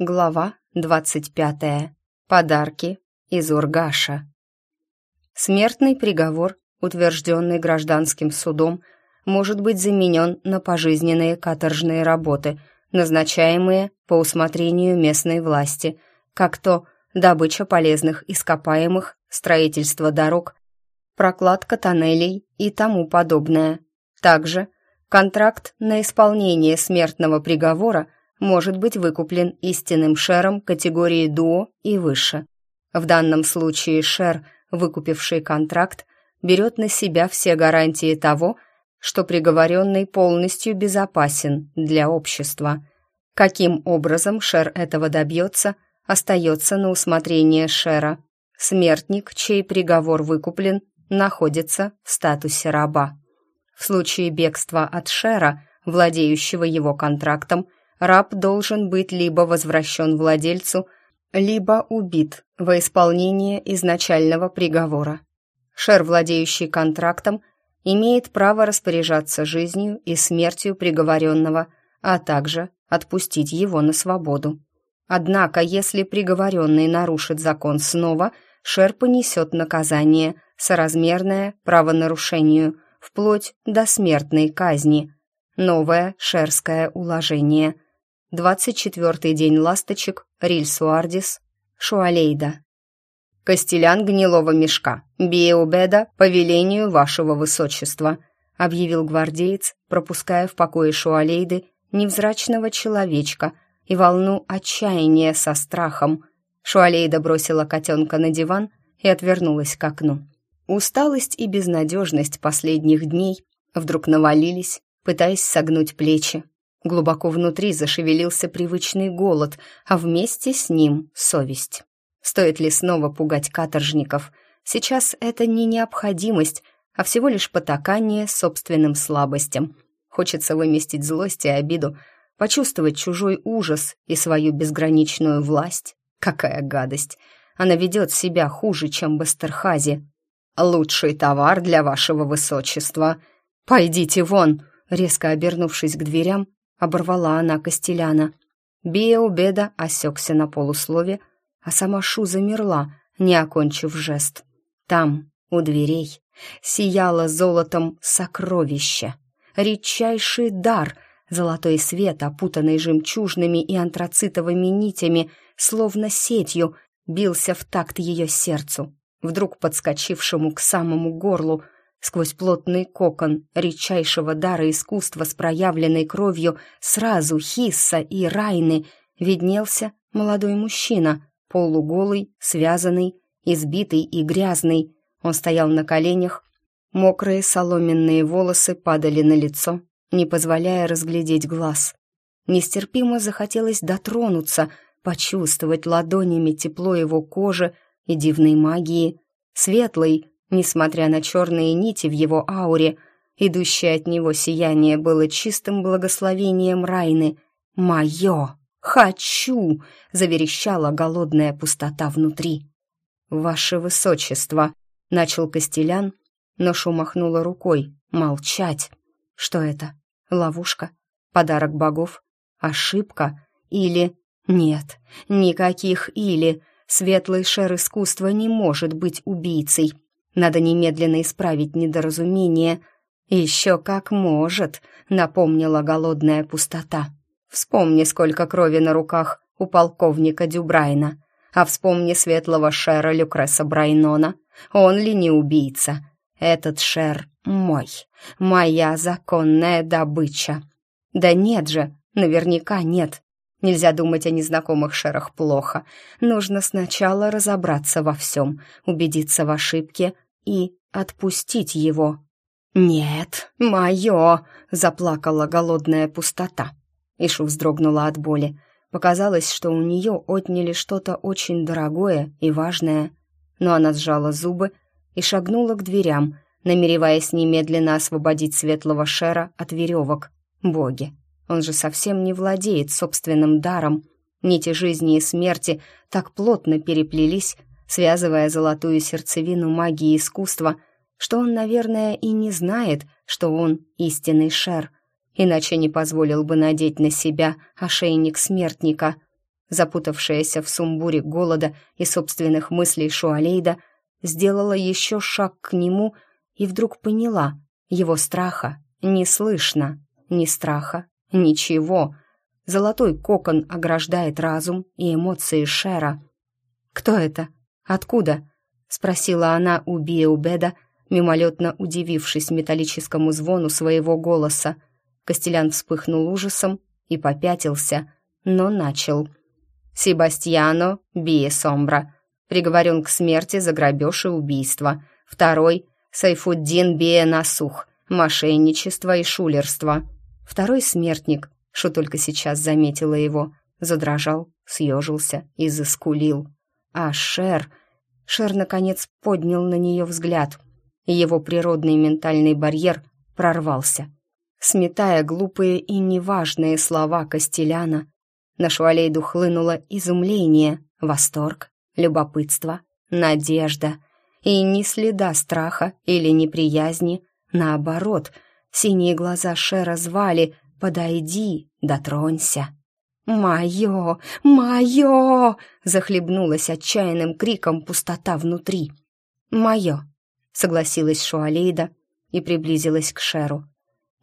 Глава двадцать пятая. Подарки из Ургаша. Смертный приговор, утвержденный гражданским судом, может быть заменен на пожизненные каторжные работы, назначаемые по усмотрению местной власти, как то добыча полезных ископаемых, строительство дорог, прокладка тоннелей и тому подобное. Также контракт на исполнение смертного приговора – может быть выкуплен истинным шером категории дуо и выше. В данном случае шер, выкупивший контракт, берет на себя все гарантии того, что приговоренный полностью безопасен для общества. Каким образом шер этого добьется, остается на усмотрение шера. Смертник, чей приговор выкуплен, находится в статусе раба. В случае бегства от шера, владеющего его контрактом, раб должен быть либо возвращен владельцу, либо убит во исполнение изначального приговора. Шер, владеющий контрактом, имеет право распоряжаться жизнью и смертью приговоренного, а также отпустить его на свободу. Однако, если приговоренный нарушит закон снова, Шер понесет наказание, соразмерное правонарушению, вплоть до смертной казни. Новое шерское уложение – 24-й день ласточек, Риль Суардис, Шуалейда. «Костелян гнилого мешка, Биеубеда по велению вашего высочества», объявил гвардеец, пропуская в покое Шуалейды невзрачного человечка и волну отчаяния со страхом. Шуалейда бросила котенка на диван и отвернулась к окну. Усталость и безнадежность последних дней вдруг навалились, пытаясь согнуть плечи, Глубоко внутри зашевелился привычный голод, а вместе с ним совесть. Стоит ли снова пугать каторжников? Сейчас это не необходимость, а всего лишь потакание собственным слабостям. Хочется выместить злость и обиду, почувствовать чужой ужас и свою безграничную власть. Какая гадость! Она ведет себя хуже, чем Бастерхази. «Лучший товар для вашего высочества. Пойдите вон!» Резко обернувшись к дверям, оборвала она Костеляна. Биеубеда осекся на полуслове, а сама Шу замерла, не окончив жест. Там, у дверей, сияло золотом сокровище, редчайший дар, золотой свет, опутанный жемчужными и антрацитовыми нитями, словно сетью, бился в такт ее сердцу, вдруг подскочившему к самому горлу, Сквозь плотный кокон редчайшего дара искусства с проявленной кровью сразу Хисса и Райны виднелся молодой мужчина, полуголый, связанный, избитый и грязный. Он стоял на коленях, мокрые соломенные волосы падали на лицо, не позволяя разглядеть глаз. Нестерпимо захотелось дотронуться, почувствовать ладонями тепло его кожи и дивной магии, светлой, Несмотря на черные нити в его ауре, идущее от него сияние было чистым благословением Райны. «Мое! Хочу!» — заверещала голодная пустота внутри. «Ваше высочество!» — начал Костелян, но Шу махнула рукой. «Молчать!» «Что это? Ловушка? Подарок богов? Ошибка? Или...» «Нет, никаких «или». Светлый шер искусства не может быть убийцей. Надо немедленно исправить недоразумение. «Еще как может», — напомнила голодная пустота. «Вспомни, сколько крови на руках у полковника Дюбрайна, а вспомни светлого шера Люкреса Брайнона. Он ли не убийца? Этот шер мой, моя законная добыча». «Да нет же, наверняка нет. Нельзя думать о незнакомых шерах плохо. Нужно сначала разобраться во всем, убедиться в ошибке и отпустить его. «Нет, мое!» — заплакала голодная пустота. Ишу вздрогнула от боли. Показалось, что у нее отняли что-то очень дорогое и важное. Но она сжала зубы и шагнула к дверям, намереваясь немедленно освободить светлого шера от веревок. Боги, он же совсем не владеет собственным даром. Нити жизни и смерти так плотно переплелись, связывая золотую сердцевину магии искусства, что он, наверное, и не знает, что он истинный шер, иначе не позволил бы надеть на себя ошейник смертника. запутавшаяся в сумбуре голода и собственных мыслей Шуалейда, сделала еще шаг к нему и вдруг поняла, его страха не слышно, ни страха, ничего. Золотой кокон ограждает разум и эмоции Шера. «Кто это? Откуда?» — спросила она у Биэубеда, мимолетно удивившись металлическому звону своего голоса. Костелян вспыхнул ужасом и попятился, но начал. «Себастьяно Бие Сомбра, приговорен к смерти за грабеж и убийство. Второй — Сайфуддин Бие Насух, мошенничество и шулерство. Второй смертник, что только сейчас заметила его, задрожал, съежился и заскулил. А Шер... Шер, наконец, поднял на нее взгляд, его природный ментальный барьер прорвался. Сметая глупые и неважные слова Костеляна, на Шуалейду хлынуло изумление, восторг, любопытство, надежда и ни следа страха или неприязни, наоборот, синие глаза Шера звали «Подойди, дотронься». «Мое! Мое!» — захлебнулась отчаянным криком пустота внутри. «Мое!» — согласилась Шуалейда и приблизилась к Шеру,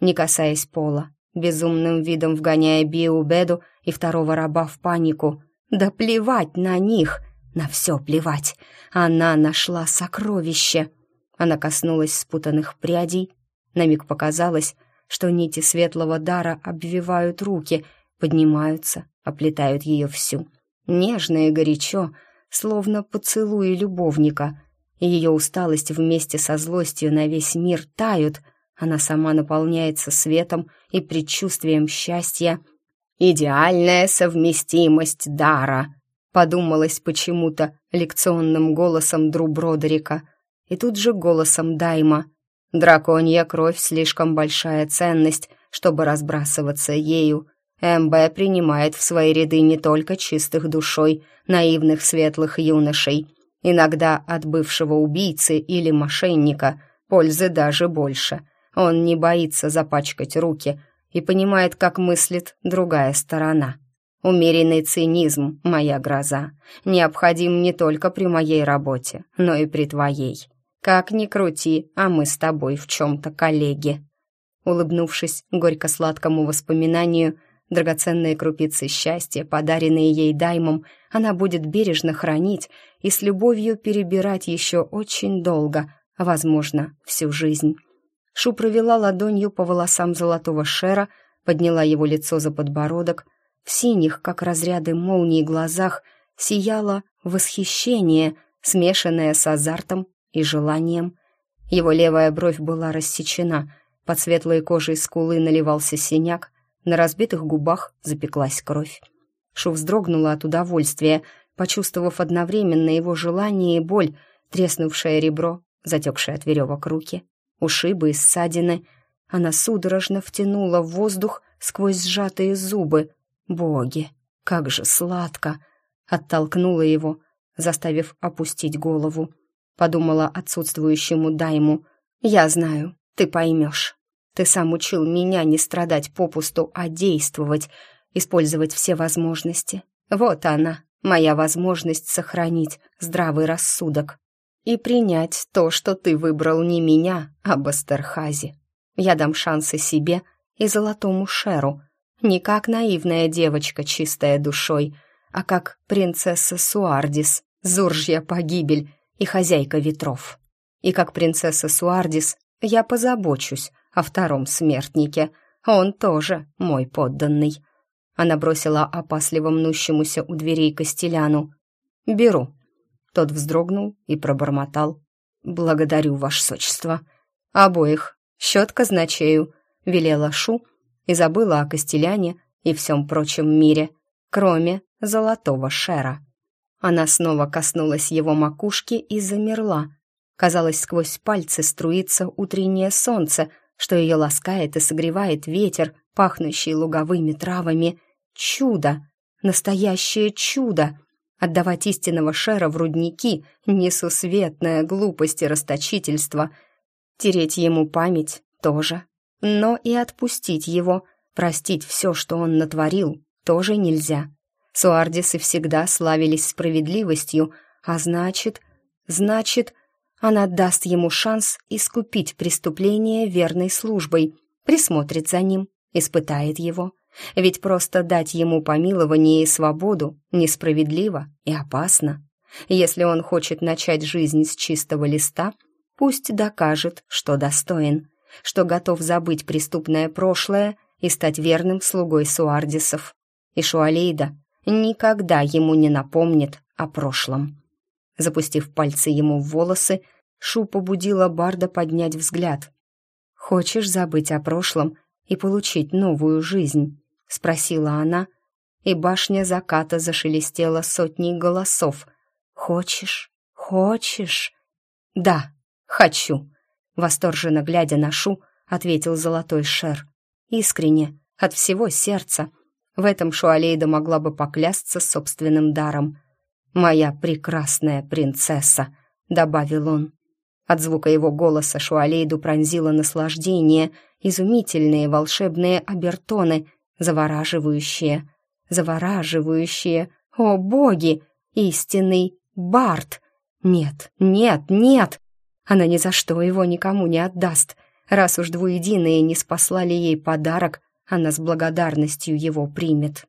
не касаясь пола, безумным видом вгоняя Биубеду и второго раба в панику. «Да плевать на них! На все плевать! Она нашла сокровище!» Она коснулась спутанных прядей. На миг показалось, что нити светлого дара обвивают руки — поднимаются, оплетают ее всю. Нежно и горячо, словно поцелуи любовника. Ее усталость вместе со злостью на весь мир тают, она сама наполняется светом и предчувствием счастья. «Идеальная совместимость дара», — подумалось почему-то лекционным голосом Дру Бродерика и тут же голосом Дайма. «Драконья кровь — слишком большая ценность, чтобы разбрасываться ею. МБ принимает в свои ряды не только чистых душой, наивных светлых юношей, иногда от бывшего убийцы или мошенника, пользы даже больше. Он не боится запачкать руки и понимает, как мыслит другая сторона. Умеренный цинизм, моя гроза, необходим не только при моей работе, но и при твоей. Как ни крути, а мы с тобой в чем-то коллеги. Улыбнувшись горько-сладкому воспоминанию, Драгоценные крупицы счастья, подаренные ей даймом, она будет бережно хранить и с любовью перебирать еще очень долго, возможно, всю жизнь. Шу провела ладонью по волосам золотого шера, подняла его лицо за подбородок. В синих, как разряды молний, глазах сияло восхищение, смешанное с азартом и желанием. Его левая бровь была рассечена, под светлой кожей скулы наливался синяк, на разбитых губах запеклась кровь. Шу вздрогнула от удовольствия, почувствовав одновременно его желание и боль, треснувшее ребро, затекшее от веревок руки, ушибы и ссадины. Она судорожно втянула в воздух сквозь сжатые зубы. «Боги, как же сладко!» Оттолкнула его, заставив опустить голову. Подумала отсутствующему Дайму. «Я знаю, ты поймешь». Ты сам учил меня не страдать попусту, а действовать, использовать все возможности. Вот она, моя возможность сохранить здравый рассудок и принять то, что ты выбрал не меня, а Бастерхази. Я дам шансы себе и золотому Шеру, не как наивная девочка, чистая душой, а как принцесса Суардис, Зуржья погибель и хозяйка ветров. И как принцесса Суардис я позабочусь о втором смертнике. Он тоже мой подданный». Она бросила опасливо мнущемуся у дверей Костеляну. «Беру». Тот вздрогнул и пробормотал. «Благодарю, ваше сочество». «Обоих. Счет казначею», — велела Шу и забыла о Костеляне и всем прочем мире, кроме золотого шера. Она снова коснулась его макушки и замерла. Казалось, сквозь пальцы струится утреннее солнце, что ее ласкает и согревает ветер, пахнущий луговыми травами. Чудо! Настоящее чудо! Отдавать истинного шера в рудники — несусветная глупость и расточительство. Тереть ему память тоже. Но и отпустить его, простить все, что он натворил, тоже нельзя. Суардисы всегда славились справедливостью, а значит... Значит, она даст ему шанс искупить преступление верной службой, присмотрит за ним, испытает его. Ведь просто дать ему помилование и свободу несправедливо и опасно. Если он хочет начать жизнь с чистого листа, пусть докажет, что достоин, что готов забыть преступное прошлое и стать верным слугой Суардисов. И Шуалейда никогда ему не напомнит о прошлом. Запустив пальцы ему в волосы, Шу побудила Барда поднять взгляд. «Хочешь забыть о прошлом и получить новую жизнь?» — спросила она, и башня заката зашелестела сотней голосов. «Хочешь? Хочешь?» «Да, хочу!» — восторженно глядя на Шу, ответил золотой шер. Искренне, от всего сердца. В этом Шуалейда могла бы поклясться собственным даром. «Моя прекрасная принцесса», — добавил он. От звука его голоса Шуалейду пронзило наслаждение, изумительные волшебные обертоны, завораживающие, завораживающие. О, боги! Истинный Барт! Нет, нет, нет! Она ни за что его никому не отдаст. Раз уж двуединые не спаслали ей подарок, она с благодарностью его примет.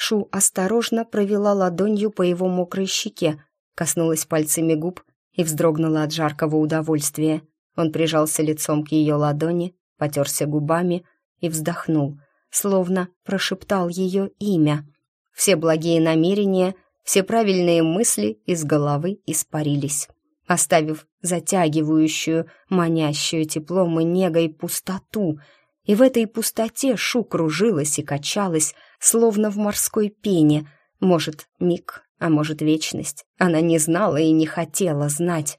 Шу осторожно провела ладонью по его мокрой щеке, коснулась пальцами губ и вздрогнула от жаркого удовольствия. Он прижался лицом к ее ладони, потерся губами и вздохнул, словно прошептал ее имя. Все благие намерения, все правильные мысли из головы испарились, оставив затягивающую, манящую теплом и негой пустоту. И в этой пустоте Шу кружилась и качалась, словно в морской пене. Может, миг, а может, вечность. Она не знала и не хотела знать.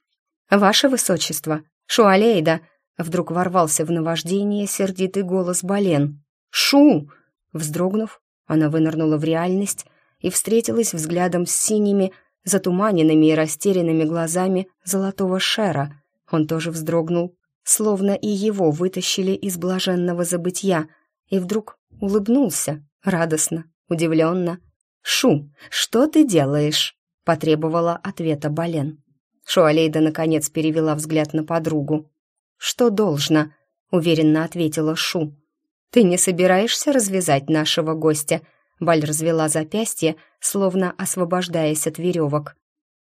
«Ваше высочество, Шуалейда!» Вдруг ворвался в наваждение сердитый голос Бален. «Шу!» Вздрогнув, она вынырнула в реальность и встретилась взглядом с синими, затуманенными и растерянными глазами золотого шера. Он тоже вздрогнул, словно и его вытащили из блаженного забытья, и вдруг улыбнулся, радостно, удивленно. «Шу, что ты делаешь?» — потребовала ответа Бален. Шуалейда, наконец, перевела взгляд на подругу. «Что должно?» — уверенно ответила Шу. «Ты не собираешься развязать нашего гостя?» Баль развела запястье, словно освобождаясь от веревок.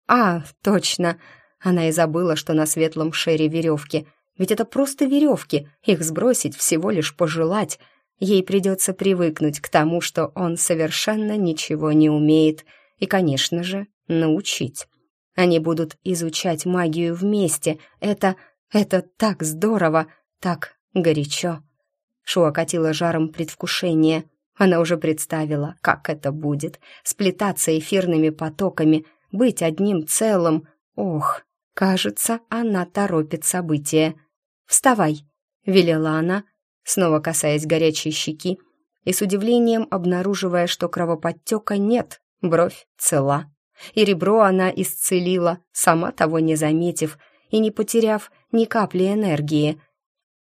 «А, точно!» Она и забыла, что на светлом шере веревки. Ведь это просто веревки, их сбросить всего лишь пожелать. Ей придется привыкнуть к тому, что он совершенно ничего не умеет, и, конечно же, научить. Они будут изучать магию вместе. Это... это так здорово, так горячо. Шу окатила жаром предвкушения. Она уже представила, как это будет. Сплетаться эфирными потоками, быть одним целым. Ох, кажется, она торопит события. «Вставай», — велела она, снова касаясь горячей щеки, и с удивлением обнаруживая, что кровоподтека нет, бровь цела. И ребро она исцелила, сама того не заметив и не потеряв ни капли энергии.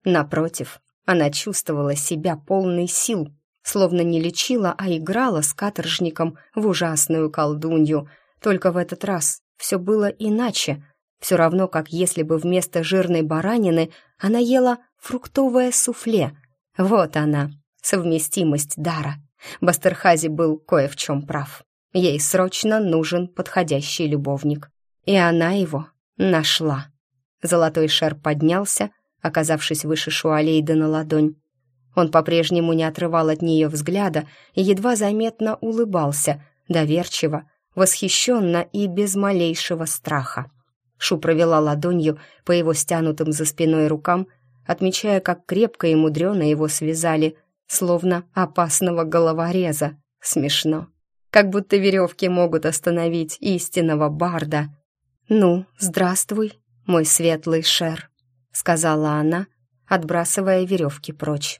Напротив, она чувствовала себя полной сил, словно не лечила, а играла с каторжником в ужасную колдунью. Только в этот раз все было иначе. Все равно, как если бы вместо жирной баранины она ела фруктовое суфле. Вот она, совместимость дара. Бастерхази был кое в чем прав. Ей срочно нужен подходящий любовник. И она его нашла. Золотой шар поднялся, оказавшись выше Шуалейда на ладонь. Он по-прежнему не отрывал от нее взгляда и едва заметно улыбался, доверчиво, восхищенно и без малейшего страха. Шу провела ладонью по его стянутым за спиной рукам, отмечая, как крепко и мудрено его связали, словно опасного головореза. Смешно. Как будто веревки могут остановить истинного барда. «Ну, здравствуй, мой светлый шер», — сказала она, отбрасывая веревки прочь.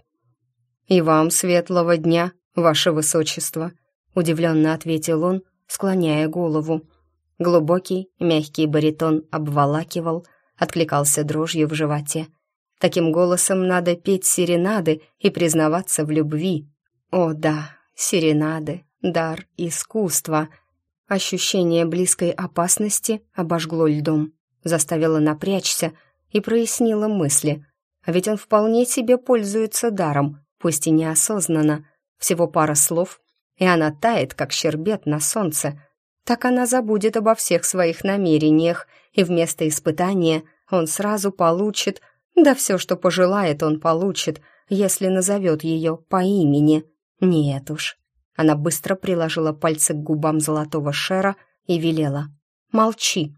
«И вам светлого дня, ваше высочество», — удивленно ответил он, склоняя голову. Глубокий, мягкий баритон обволакивал, откликался дрожью в животе. Таким голосом надо петь серенады и признаваться в любви. О да, серенады, дар искусства. Ощущение близкой опасности обожгло льдом, заставило напрячься и прояснило мысли. А ведь он вполне себе пользуется даром, пусть и неосознанно. Всего пара слов, и она тает, как щербет на солнце. Так она забудет обо всех своих намерениях, и вместо испытания он сразу получит, да все, что пожелает, он получит, если назовет ее по имени. Нет уж. Она быстро приложила пальцы к губам золотого шера и велела. «Молчи».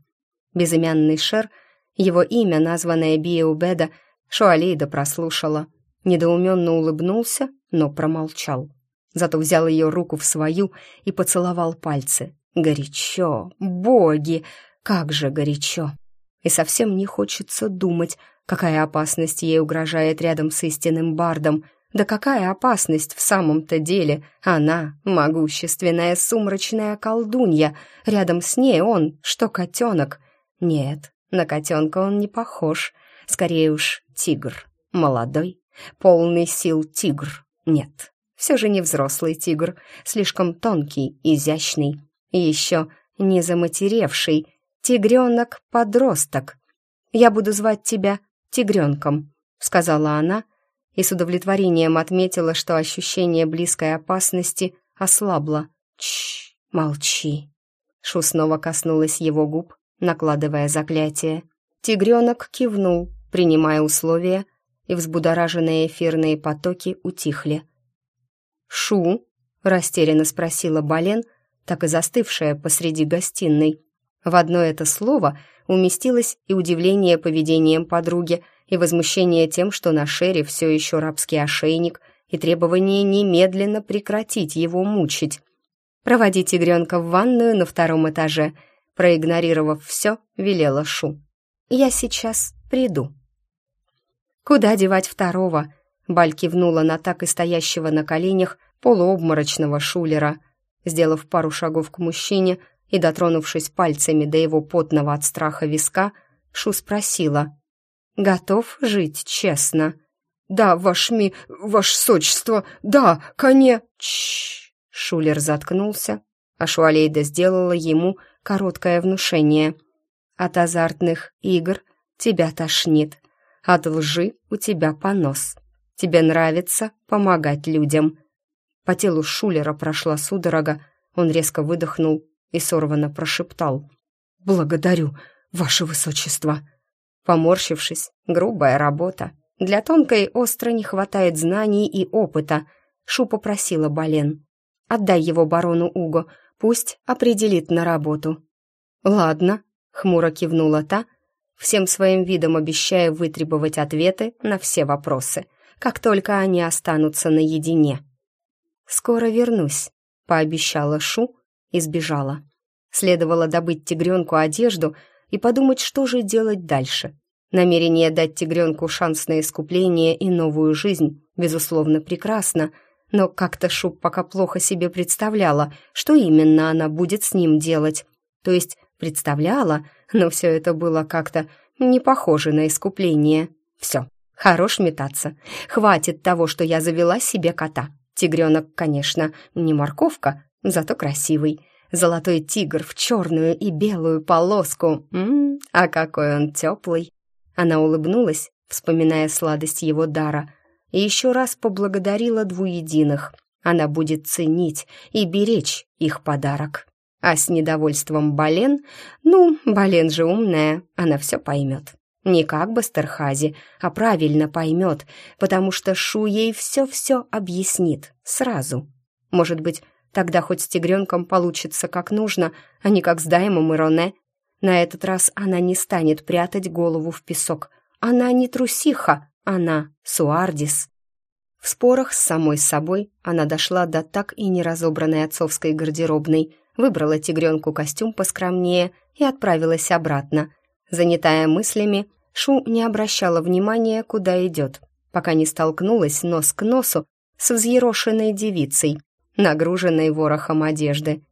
Безымянный шер, его имя, названное Биеубеда, Шуалейда прослушала. Недоуменно улыбнулся, но промолчал. Зато взял ее руку в свою и поцеловал пальцы. Горячо, боги, как же горячо. И совсем не хочется думать, какая опасность ей угрожает рядом с истинным бардом. Да какая опасность в самом-то деле? Она — могущественная сумрачная колдунья. Рядом с ней он, что котенок. Нет, на котенка он не похож. Скорее уж тигр. Молодой, полный сил тигр. Нет, все же не взрослый тигр. Слишком тонкий, изящный. И еще не заматеревший, «Тигренок-подросток. Я буду звать тебя тигренком», — сказала она, и с удовлетворением отметила, что ощущение близкой опасности ослабло. «Чш, молчи». Шу снова коснулась его губ, накладывая заклятие. Тигренок кивнул, принимая условия, и взбудораженные эфирные потоки утихли. «Шу?» — растерянно спросила Бален, так и застывшая посреди гостиной. В одно это слово уместилось и удивление поведением подруги, и возмущение тем, что на Шере все еще рабский ошейник, и требование немедленно прекратить его мучить. «Проводи тигренка в ванную на втором этаже», проигнорировав все, велела Шу. «Я сейчас приду». «Куда девать второго?» Баль кивнула на так и стоящего на коленях полуобморочного шулера. Сделав пару шагов к мужчине, и, дотронувшись пальцами до его потного от страха виска, Шу спросила. «Готов жить честно?» «Да, ваш ми... ваше сочество, да, коне...» Чш. Шулер заткнулся, а Шуалейда сделала ему короткое внушение. «От азартных игр тебя тошнит, от лжи у тебя понос. Тебе нравится помогать людям». По телу Шулера прошла судорога, он резко выдохнул и сорвано прошептал. «Благодарю, ваше высочество!» Поморщившись, грубая работа. Для тонкой остро не хватает знаний и опыта. Шу попросила Бален. «Отдай его барону Уго, пусть определит на работу». «Ладно», — хмуро кивнула та, всем своим видом обещая вытребовать ответы на все вопросы, как только они останутся наедине. «Скоро вернусь», — пообещала Шу, и сбежала. Следовало добыть тигренку одежду и подумать, что же делать дальше. Намерение дать тигренку шанс на искупление и новую жизнь, безусловно, прекрасно, но как-то Шуб пока плохо себе представляла, что именно она будет с ним делать. То есть представляла, но все это было как-то не похоже на искупление. Все, хорош метаться. Хватит того, что я завела себе кота. Тигренок, конечно, не морковка, зато красивый. Золотой тигр в черную и белую полоску. Ммм, а какой он теплый. Она улыбнулась, вспоминая сладость его дара, и еще раз поблагодарила двуединых. Она будет ценить и беречь их подарок. А с недовольством Бален, ну, Бален же умная, она все поймет. Не как Бастерхази, а правильно поймет, потому что Шу ей все-все объяснит сразу. Может быть, Тогда хоть с тигренком получится как нужно, а не как с Даймом и Роне. На этот раз она не станет прятать голову в песок. Она не трусиха, она Суардис. В спорах с самой собой она дошла до так и не разобранной отцовской гардеробной, выбрала тигренку костюм поскромнее и отправилась обратно. Занятая мыслями, Шу не обращала внимания, куда идет, пока не столкнулась нос к носу с взъерошенной девицей, нагруженной ворохом одежды.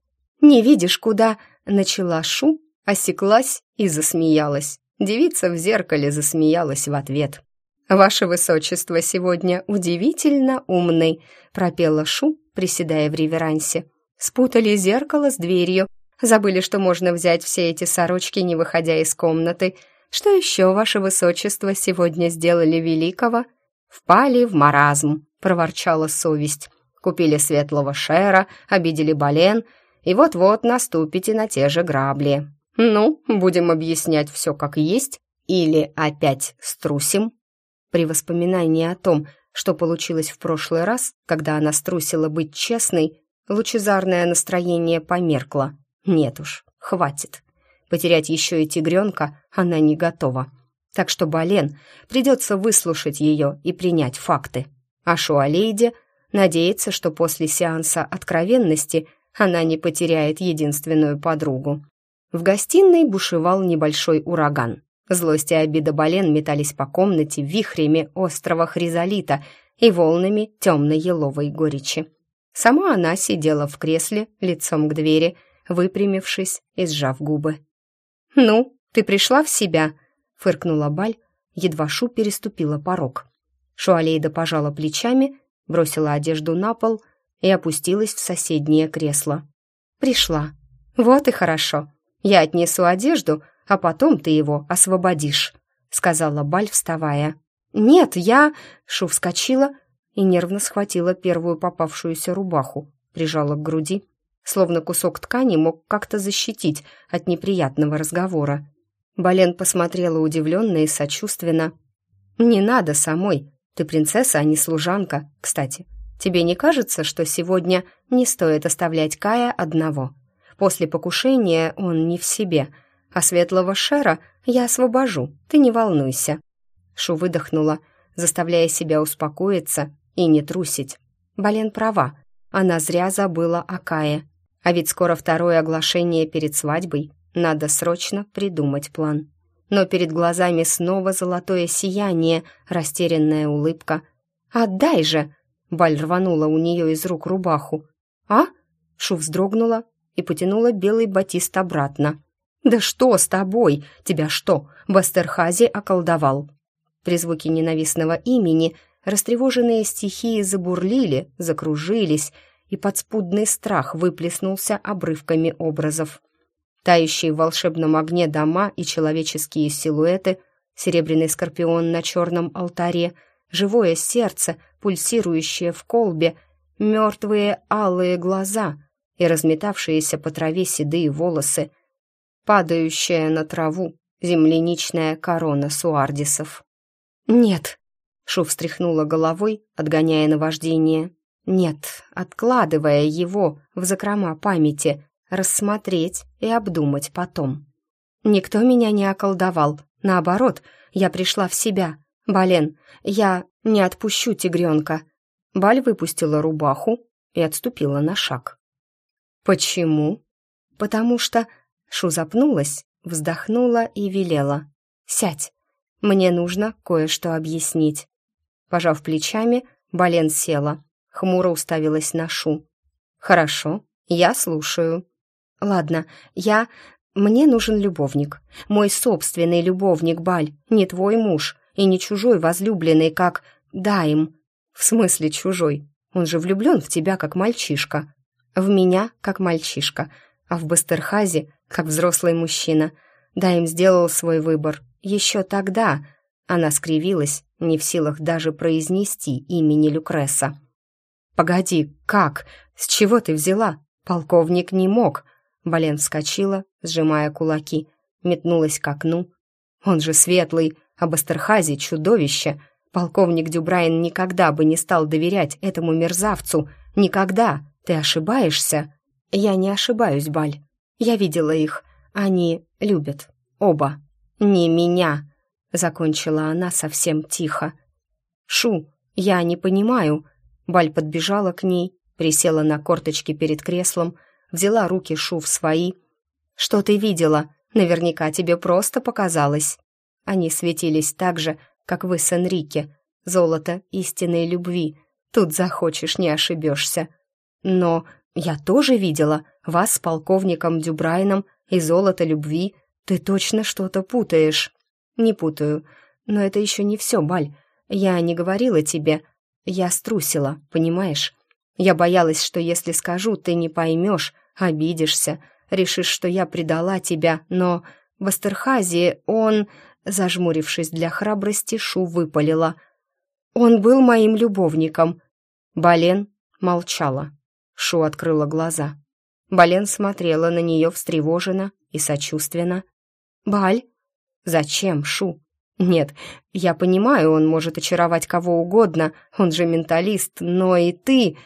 «Не видишь, куда?» — начала Шу, осеклась и засмеялась. Девица в зеркале засмеялась в ответ. «Ваше высочество сегодня удивительно умный», — пропела Шу, приседая в реверансе. Спутали зеркало с дверью, забыли, что можно взять все эти сорочки, не выходя из комнаты. Что еще, ваше высочество, сегодня сделали великого? Впали в маразм, проворчала совесть. Купили светлого шера, обидели Бален, и вот-вот наступите на те же грабли. Ну, будем объяснять все как есть, или опять струсим? При воспоминании о том, что получилось в прошлый раз, когда она струсила быть честной, лучезарное настроение померкло. Нет уж, хватит. Потерять еще и тигренка она не готова. Так что Бален придется выслушать ее и принять факты. А Шуалейде надеется, что после сеанса откровенности она не потеряет единственную подругу. В гостиной бушевал небольшой ураган. Злость и обида Бален метались по комнате вихрями острого хризолита и волнами темной еловой горечи. Сама она сидела в кресле, лицом к двери, выпрямившись и сжав губы. «Ну, ты пришла в себя?» — фыркнула Баль, едва Шу переступила порог. Шуалейда пожала плечами, бросила одежду на пол и опустилась в соседнее кресло. «Пришла. Вот и хорошо. Я отнесу одежду, а потом ты его освободишь», — сказала Баль, вставая. «Нет, я...» — Шу вскочила и нервно схватила первую попавшуюся рубаху, прижала к груди, словно кусок ткани мог как-то защитить от неприятного разговора. Бален посмотрела удивленно и сочувственно. «Не надо самой. Ты принцесса, а не служанка. Кстати, тебе не кажется, что сегодня не стоит оставлять Кая одного? После покушения он не в себе, а светлого Шера я освобожу, ты не волнуйся». Шу выдохнула, заставляя себя успокоиться и не трусить. Бален права, она зря забыла о Кае. А ведь скоро второе оглашение перед свадьбой, надо срочно придумать план. Но перед глазами снова золотое сияние, растерянная улыбка. «Отдай же!» Баль рванула у нее из рук рубаху. «А?» Шу вздрогнула и потянула белый батист обратно. «Да что с тобой? Тебя что, Бастерхази околдовал?» При звуке ненавистного имени растревоженные стихии забурлили, закружились, и подспудный страх выплеснулся обрывками образов. Тающие в волшебном огне дома и человеческие силуэты, серебряный скорпион на черном алтаре, живое сердце, пульсирующее в колбе, мертвые алые глаза и разметавшиеся по траве седые волосы, падающая на траву земляничная корона суардисов. «Нет!» — Шу встряхнула головой, отгоняя наваждение. «Нет, откладывая его в закрома памяти, рассмотреть и обдумать потом. Никто меня не околдовал. Наоборот, я пришла в себя. Бален, я не отпущу тигренка». Баль выпустила рубаху и отступила на шаг. «Почему?» «Потому что...» Шу запнулась, вздохнула и велела. «Сядь, мне нужно кое-что объяснить». Пожав плечами, Бален села, хмуро уставилась на Шу. «Хорошо, я слушаю». «Ладно, я... Мне нужен любовник. Мой собственный любовник, Баль, не твой муж и не чужой возлюбленный, как Дайм. В смысле чужой? Он же влюблен в тебя, как мальчишка. В меня, как мальчишка, а в Бастерхазе, как взрослый мужчина. Дайм сделал свой выбор. Еще тогда она скривилась, не в силах даже произнести имени Люкреса. «Погоди, как? С чего ты взяла? Полковник не мог!» Бален вскочила, сжимая кулаки, метнулась к окну. «Он же светлый, а Бастерхази — чудовище!» Полковник Дюбрайн никогда бы не стал доверять этому мерзавцу. Никогда! Ты ошибаешься? Я не ошибаюсь, Баль. Я видела их. Они любят. Оба. Не меня. Закончила она совсем тихо. Шу, я не понимаю. Баль подбежала к ней, присела на корточки перед креслом, взяла руки Шу в свои. «Что ты видела? Наверняка тебе просто показалось». Они светились так же, как вы с Энрике. Золото истинной любви. Тут захочешь, не ошибешься. Но я тоже видела вас с полковником Дюбрайном и золото любви. Ты точно что-то путаешь. Не путаю. Но это еще не все, Баль. Я не говорила тебе. Я струсила, понимаешь? Я боялась, что если скажу, ты не поймешь, обидишься, решишь, что я предала тебя, но в Астерхазе он, зажмурившись для храбрости, Шу выпалила. Он был моим любовником. Бален молчала. Шу открыла глаза. Бален смотрела на нее встревоженно и сочувственно. «Баль?» «Зачем, Шу?» «Нет, я понимаю, он может очаровать кого угодно, он же менталист, но и ты...»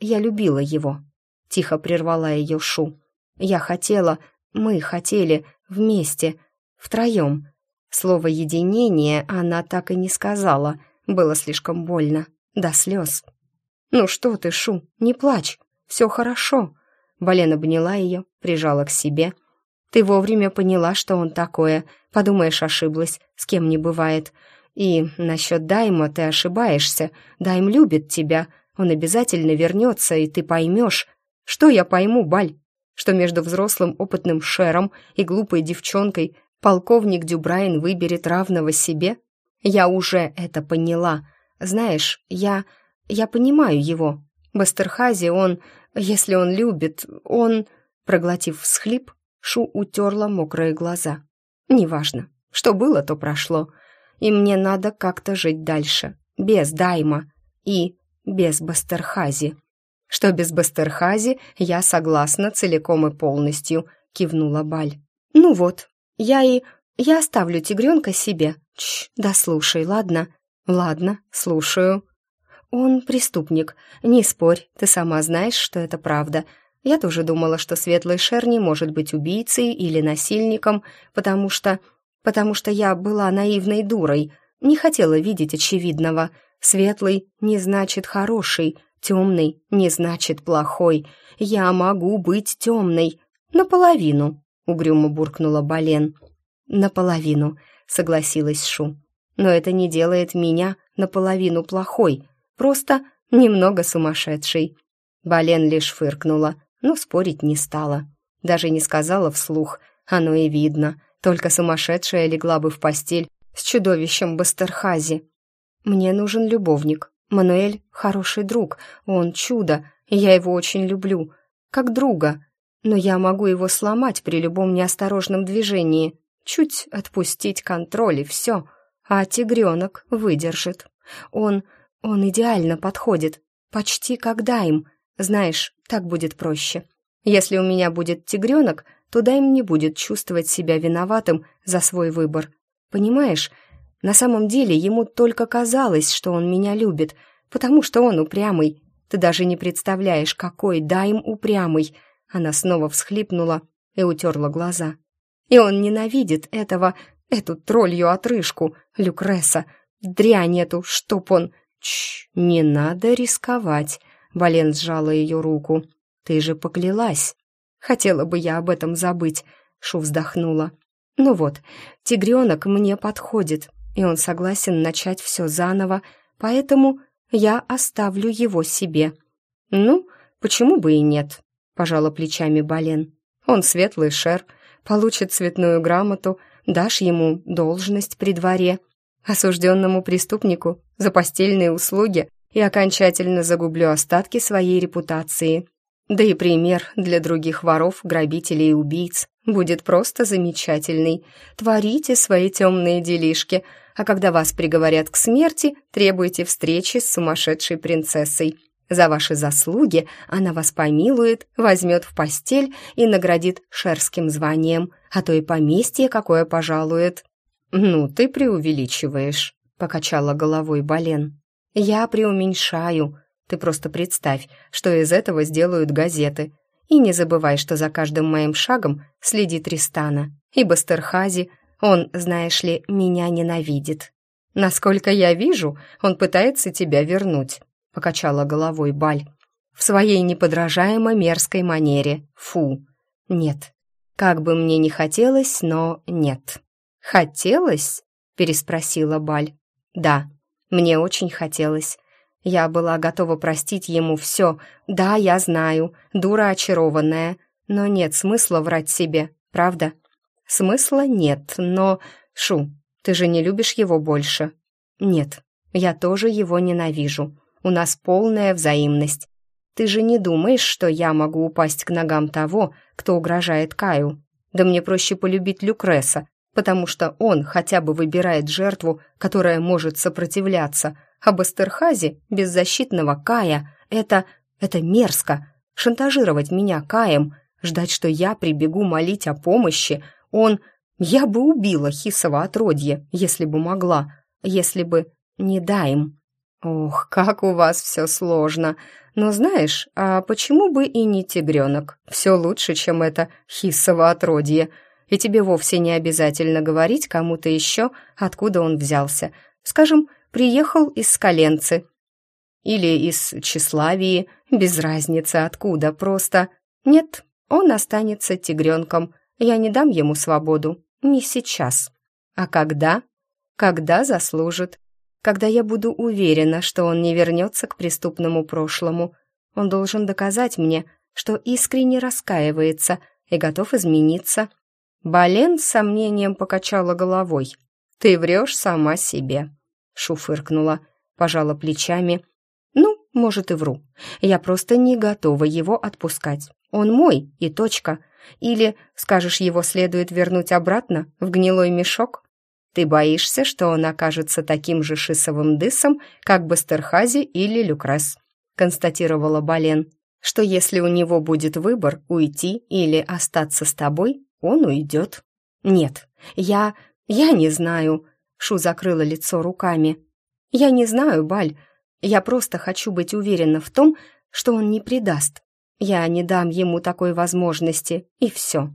«Я любила его», — тихо прервала ее Шу. «Я хотела, мы хотели, вместе, втроем». Слово «единение» она так и не сказала, было слишком больно, до слез. «Ну что ты, Шу, не плачь, все хорошо». Бален обняла ее, прижала к себе. «Ты вовремя поняла, что он такое. Подумаешь, ошиблась, с кем не бывает. И насчет Дайма ты ошибаешься. Дайм любит тебя. Он обязательно вернется, и ты поймешь. Что я пойму, Баль? Что между взрослым опытным шером и глупой девчонкой полковник Дюбрайн выберет равного себе? Я уже это поняла. Знаешь, я... я понимаю его. Бастерхази, он... если он любит, он... Проглотив всхлип, Шу утерла мокрые глаза. «Неважно. Что было, то прошло. И мне надо как-то жить дальше. Без Дайма. И без Бастерхази». «Что без Бастерхази, я согласна целиком и полностью», — кивнула Баль. «Ну вот, я и... я оставлю тигренка себе. Чш, да слушай, ладно?» «Ладно, слушаю». «Он преступник. Не спорь, ты сама знаешь, что это правда. Я тоже думала, что Светлый Шер не может быть убийцей или насильником, потому что... потому что я была наивной дурой, не хотела видеть очевидного. Светлый не значит хороший, темный не значит плохой. Я могу быть темной. Наполовину, угрюмо буркнула Бален. Наполовину, согласилась Шу. Но это не делает меня наполовину плохой, просто немного сумасшедшей. Бален лишь фыркнула, но спорить не стала. Даже не сказала вслух, оно и видно, только сумасшедшая легла бы в постель с чудовищем Бастерхази. Мне нужен любовник. Мануэль — хороший друг, он чудо, я его очень люблю, как друга. Но я могу его сломать при любом неосторожном движении, чуть отпустить контроль и все, а тигренок выдержит. Он, он идеально подходит, почти как Дайм, знаешь, так будет проще. Если у меня будет тигренок, то Дайм не будет чувствовать себя виноватым за свой выбор. Понимаешь, на самом деле ему только казалось, что он меня любит, потому что он упрямый. Ты даже не представляешь, какой Дайм упрямый. Она снова всхлипнула и утерла глаза. И он ненавидит этого, эту троллью отрыжку, Люкреса, дрянь эту, чтоб он... Чш, не надо рисковать. Бален сжала ее руку. «Ты же поклялась!» «Хотела бы я об этом забыть», — Шу вздохнула. «Ну вот, тигренок мне подходит, и он согласен начать все заново, поэтому я оставлю его себе». «Ну, почему бы и нет?» — пожала плечами Бален. «Он светлый шер, получит цветную грамоту, дашь ему должность при дворе. Осужденному преступнику за постельные услуги и окончательно загублю остатки своей репутации. Да и пример для других воров, грабителей и убийц будет просто замечательный. Творите свои темные делишки, а когда вас приговорят к смерти, требуйте встречи с сумасшедшей принцессой. За ваши заслуги она вас помилует, возьмет в постель и наградит шерским званием, а то и поместье какое пожалует. «Ну, ты преувеличиваешь», — покачала головой Бален. Я преуменьшаю. Ты просто представь, что из этого сделают газеты. И не забывай, что за каждым моим шагом следит Ристана. И Бастерхази, он, знаешь ли, меня ненавидит. Насколько я вижу, он пытается тебя вернуть, покачала головой Баль. В своей неподражаемо мерзкой манере. Фу. Нет. Как бы мне ни хотелось, но нет. Хотелось? переспросила Баль. Да, мне очень хотелось. Я была готова простить ему все. Да, я знаю, дура очарованная. Но нет смысла врать себе, правда? Смысла нет, но... Шу, ты же не любишь его больше? Нет, я тоже его ненавижу. У нас полная взаимность. Ты же не думаешь, что я могу упасть к ногам того, кто угрожает Каю? Да мне проще полюбить Люкреса, потому что он хотя бы выбирает жертву, которая может сопротивляться, а Бастерхази, беззащитного Кая, это... это мерзко. Шантажировать меня Каем, ждать, что я прибегу молить о помощи, он... Я бы убила Хисова отродье, если бы могла, если бы не даем. Ох, как у вас все сложно. Но знаешь, а почему бы и не тигренок? Все лучше, чем это Хисово отродье. И тебе вовсе не обязательно говорить кому-то еще, откуда он взялся. Скажем, приехал из Скаленцы. Или из Тщеславии, без разницы откуда, просто... Нет, он останется тигренком. Я не дам ему свободу. Не сейчас. А когда? Когда заслужит. Когда я буду уверена, что он не вернется к преступному прошлому. Он должен доказать мне, что искренне раскаивается и готов измениться. Бален с сомнением покачала головой. «Ты врешь сама себе», — шуфыркнула, пожала плечами. «Ну, может, и вру. Я просто не готова его отпускать. Он мой, и точка. Или, скажешь, его следует вернуть обратно в гнилой мешок? Ты боишься, что он окажется таким же шисовым дысом, как Бастерхази или Люкрес, констатировала Бален, что если у него будет выбор уйти или остаться с тобой, он уйдет. Нет, я... я не знаю. Шу закрыла лицо руками. Я не знаю, Баль. Я просто хочу быть уверена в том, что он не предаст. Я не дам ему такой возможности, и все.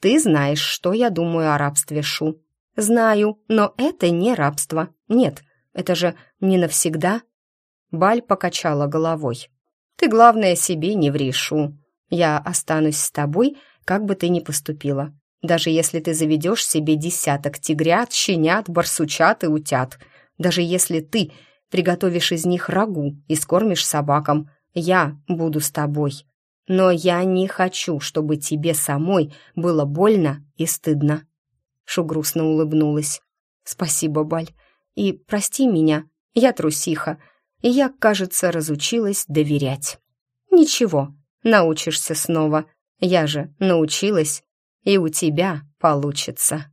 Ты знаешь, что я думаю о рабстве, Шу. Знаю, но это не рабство. Нет, это же не навсегда. Баль покачала головой. Ты, главное, себе не ври, Шу. Я останусь с тобой, как бы ты ни поступила. Даже если ты заведешь себе десяток тигрят, щенят, барсучат и утят. Даже если ты приготовишь из них рагу и скормишь собакам, я буду с тобой. Но я не хочу, чтобы тебе самой было больно и стыдно». Шу грустно улыбнулась. «Спасибо, Баль. И прости меня, я трусиха, и я, кажется, разучилась доверять». «Ничего, научишься снова. Я же научилась, и у тебя получится».